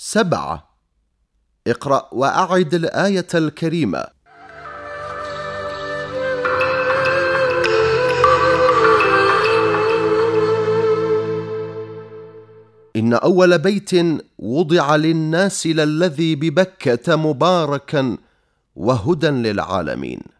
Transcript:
سبعة. اقرأ وأعد الآية الكريمة. إن أول بيت وضع للناس للذي ببكة مباركا وهدى للعالمين.